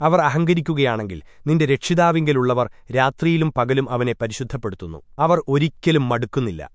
അവർ അഹങ്കരിക്കുകയാണെങ്കിൽ നിന്റെ രക്ഷിതാവിങ്കലുള്ളവർ രാത്രിയിലും പകലും അവനെ പരിശുദ്ധപ്പെടുത്തുന്നു. അവർ ഒരിക്കലും മടുക്കുന്നില്ല.